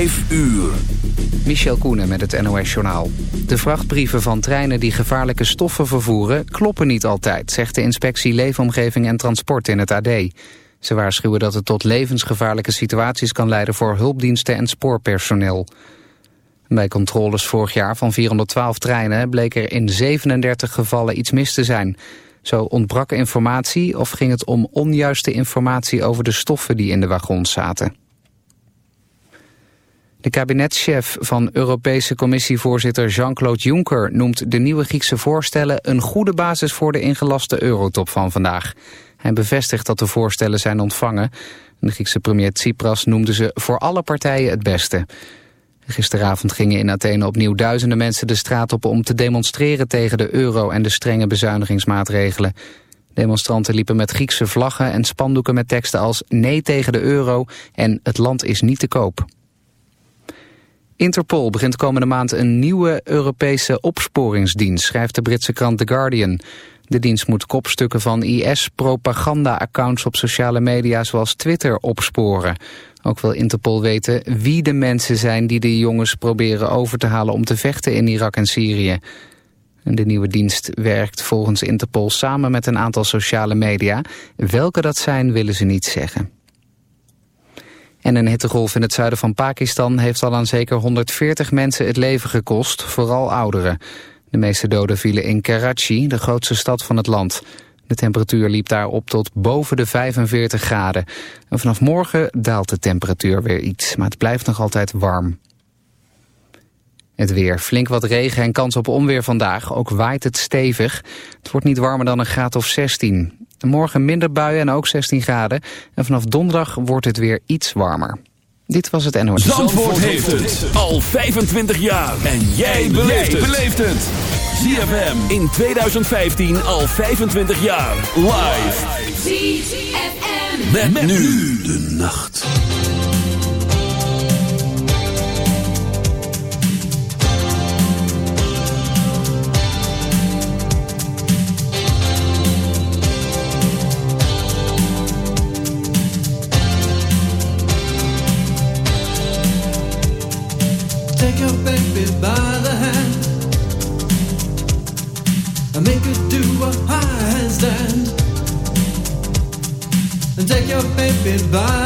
Uur. Michel Koenen met het NOS-journaal. De vrachtbrieven van treinen die gevaarlijke stoffen vervoeren... kloppen niet altijd, zegt de inspectie Leefomgeving en Transport in het AD. Ze waarschuwen dat het tot levensgevaarlijke situaties kan leiden... voor hulpdiensten en spoorpersoneel. Bij controles vorig jaar van 412 treinen... bleek er in 37 gevallen iets mis te zijn... Zo ontbrak informatie of ging het om onjuiste informatie over de stoffen die in de wagons zaten. De kabinetschef van Europese commissievoorzitter Jean-Claude Juncker noemt de nieuwe Griekse voorstellen een goede basis voor de ingelaste eurotop van vandaag. Hij bevestigt dat de voorstellen zijn ontvangen. De Griekse premier Tsipras noemde ze voor alle partijen het beste. Gisteravond gingen in Athene opnieuw duizenden mensen de straat op om te demonstreren tegen de euro en de strenge bezuinigingsmaatregelen. Demonstranten liepen met Griekse vlaggen en spandoeken met teksten als nee tegen de euro en het land is niet te koop. Interpol begint komende maand een nieuwe Europese opsporingsdienst, schrijft de Britse krant The Guardian. De dienst moet kopstukken van IS-propaganda-accounts op sociale media zoals Twitter opsporen. Ook wil Interpol weten wie de mensen zijn die de jongens proberen over te halen om te vechten in Irak en Syrië. De nieuwe dienst werkt volgens Interpol samen met een aantal sociale media. Welke dat zijn willen ze niet zeggen. En een hittegolf in het zuiden van Pakistan heeft al aan zeker 140 mensen het leven gekost, vooral ouderen. De meeste doden vielen in Karachi, de grootste stad van het land. De temperatuur liep daar op tot boven de 45 graden. En vanaf morgen daalt de temperatuur weer iets, maar het blijft nog altijd warm. Het weer. Flink wat regen en kans op onweer vandaag. Ook waait het stevig. Het wordt niet warmer dan een graad of 16. Morgen minder buien en ook 16 graden. En vanaf donderdag wordt het weer iets warmer. Dit was het NOS. Zandvoort, Zandvoort heeft het al 25 jaar. En jij beleeft het. ZFM in 2015 al 25 jaar. Live. ZFM. Met, met nu de nacht. Baby by the hand and make her do a high handstand. And take your baby by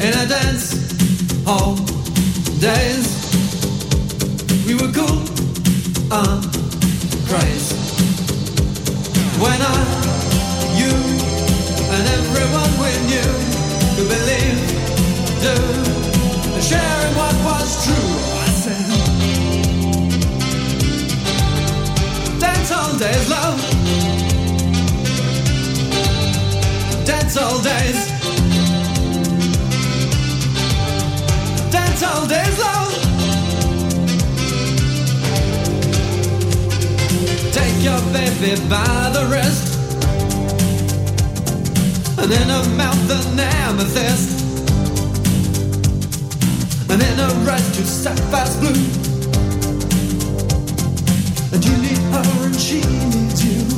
in a dance hall days. We were cool and crazy when I, you, and everyone we knew could believe, do sharing what was true. I said, dance all days, love. Dance all days. Dance all days, love. Take your baby by the wrist. And in her mouth an amethyst and in a rush to sapphire's blue. And you need her and she needs you.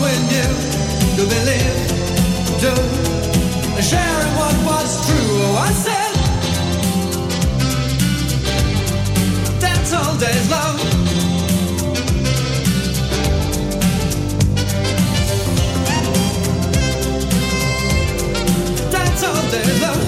When you do believe, do sharing what was true. Oh, I said, that's all day's love. That's all day's love.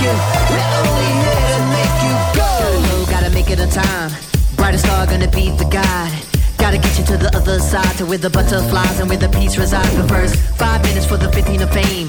You. Here to make you go. Gotta go, gotta make it on time. Brightest star gonna be the guide. Gotta get you to the other side, to where the butterflies and where the peace resides. But first, five minutes for the 15 of fame.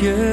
天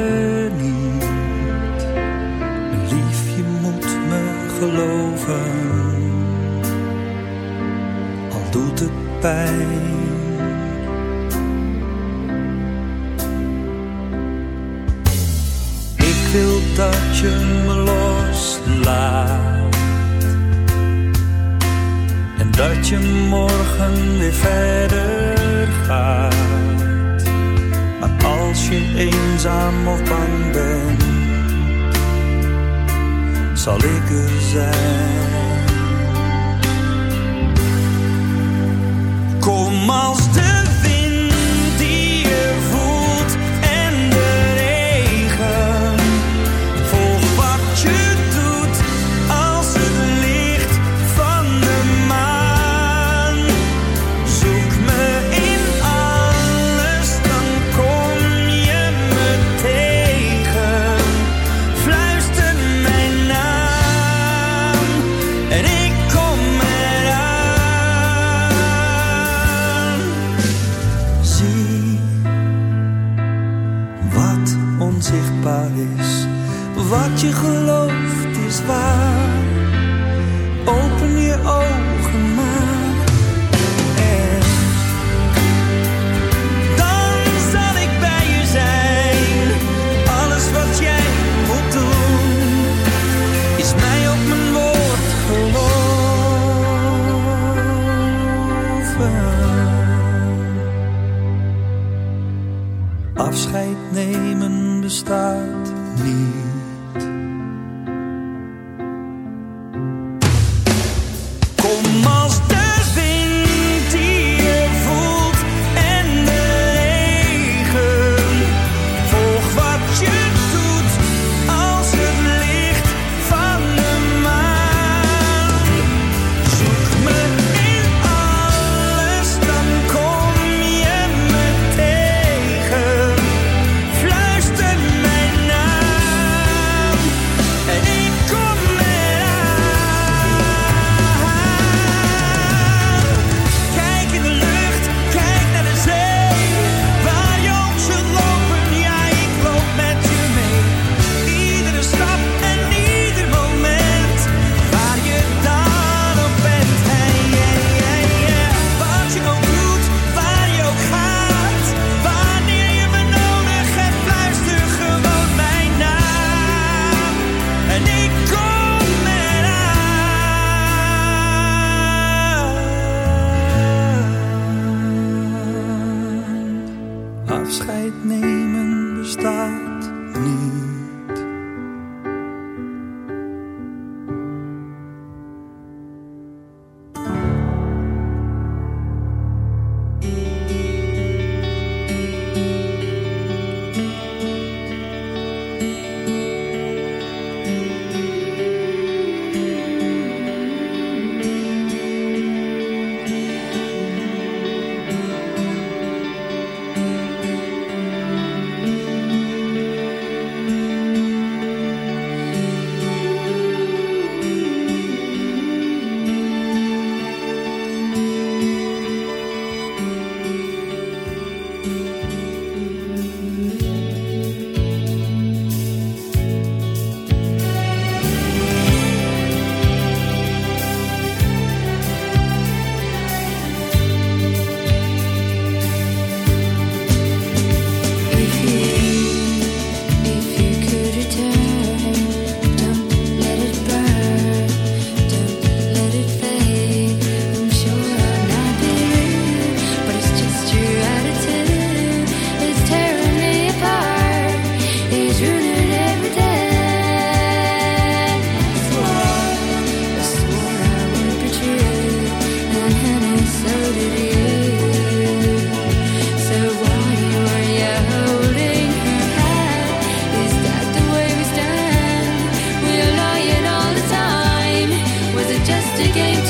to game.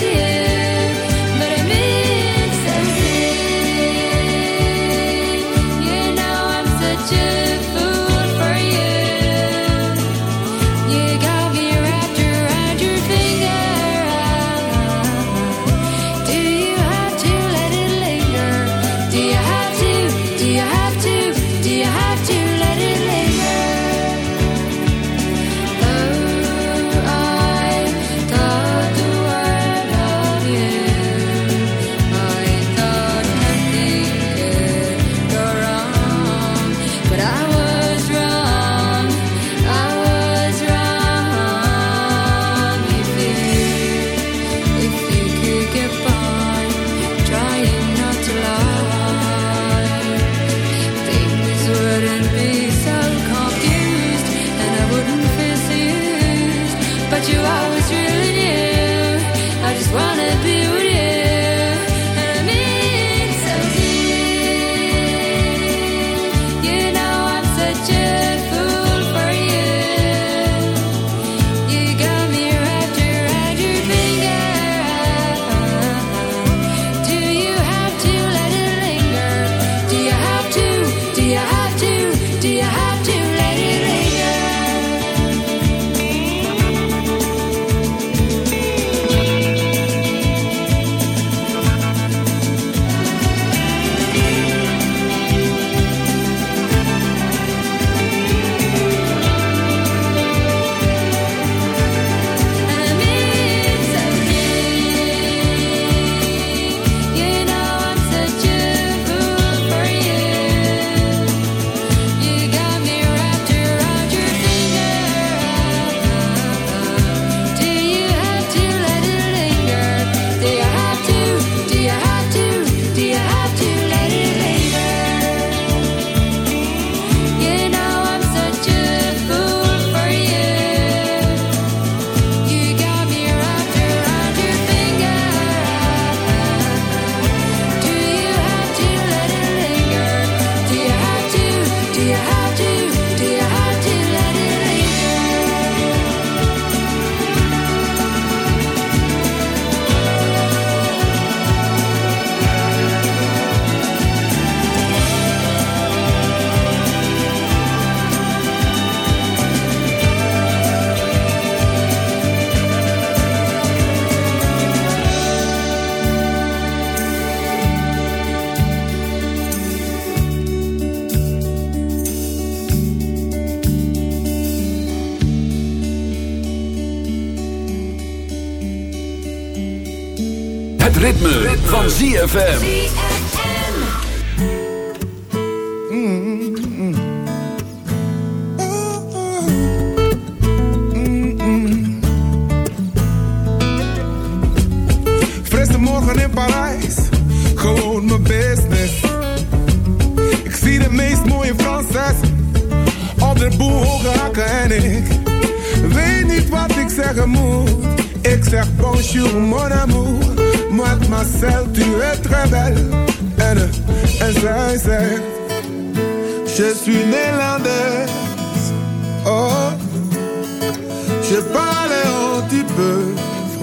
ZFM.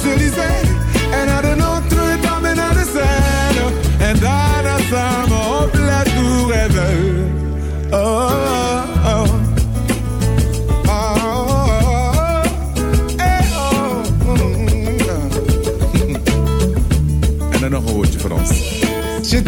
Champs-Élysées en naar de Notre-Dame en naar de Seine. En daarna samen op La Tour Eiffel. Oh oh oh, oh, oh, oh. En dan een woordje voor ons. Je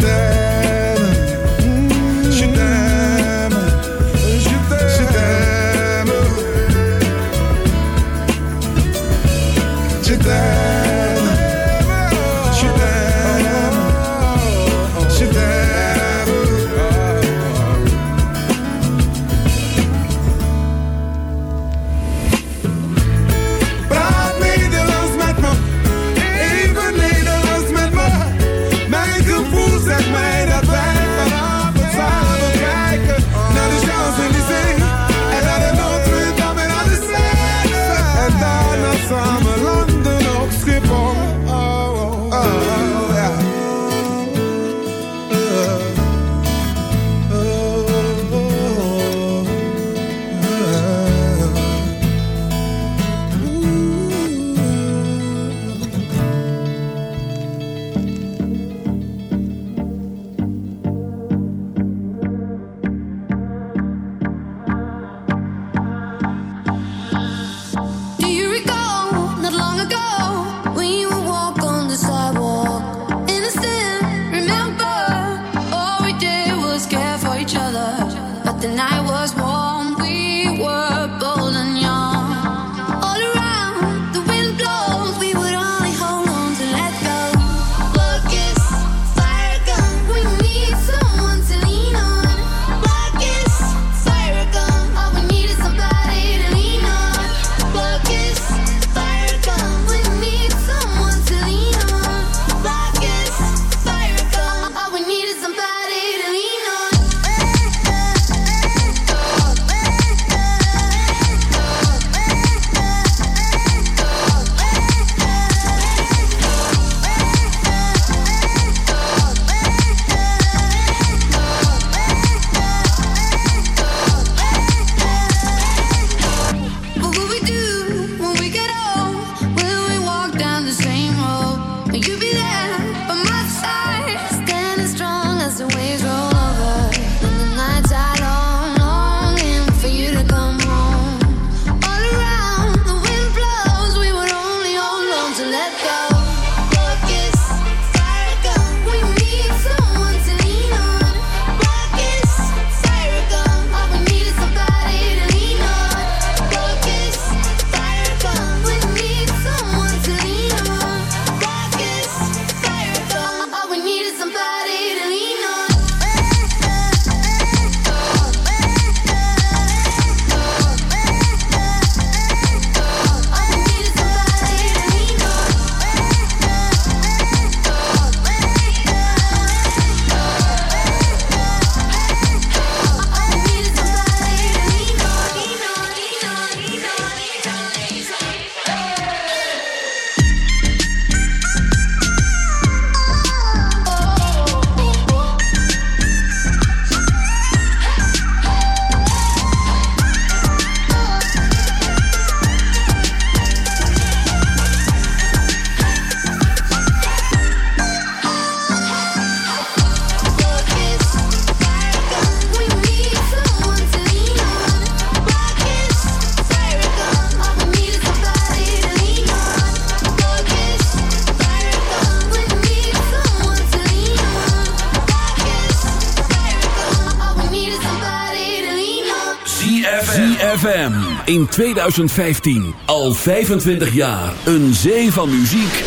in 2015. Al 25 jaar. Een zee van muziek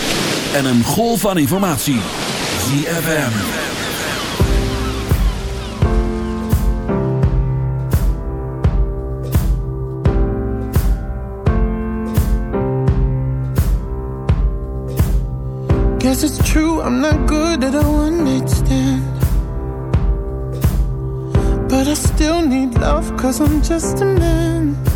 en een golf van informatie. ZFM. Guess it's true, I'm not good at all understand. But I still need love, cause I'm just a man.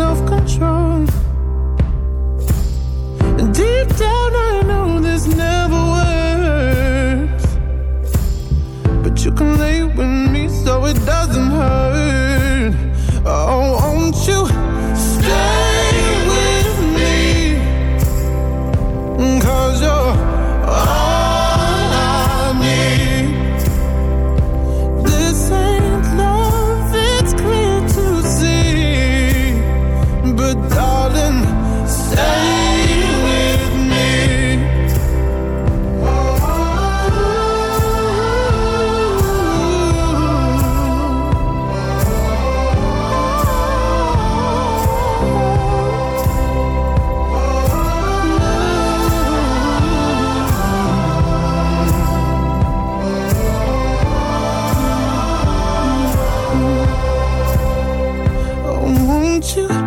self-control. Want you?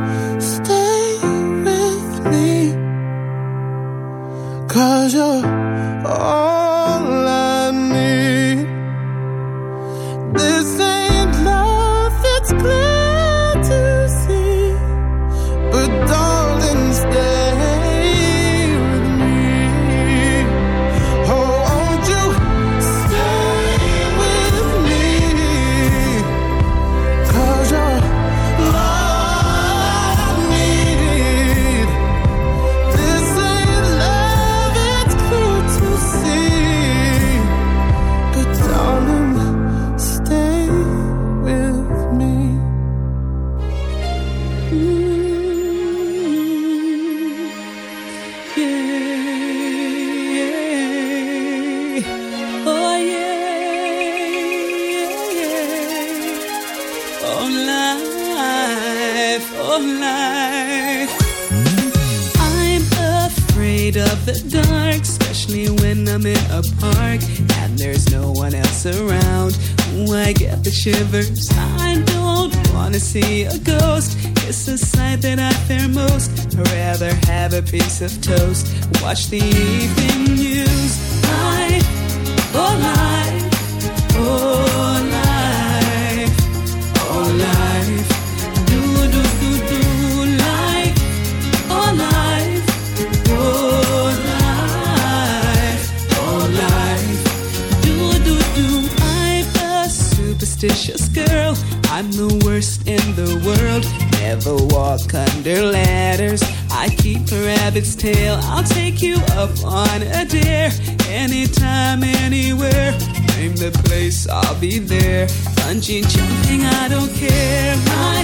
upon a dare. Anytime, anywhere. Name the place, I'll be there. Punching, jumping, I don't care. My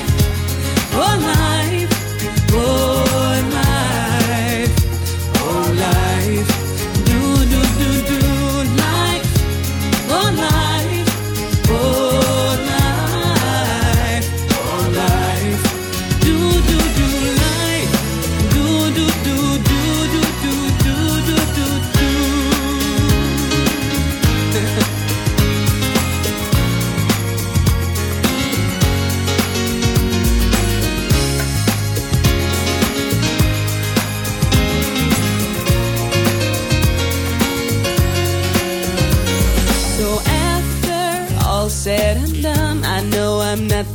whole life. oh.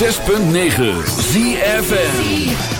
106.9 ZFN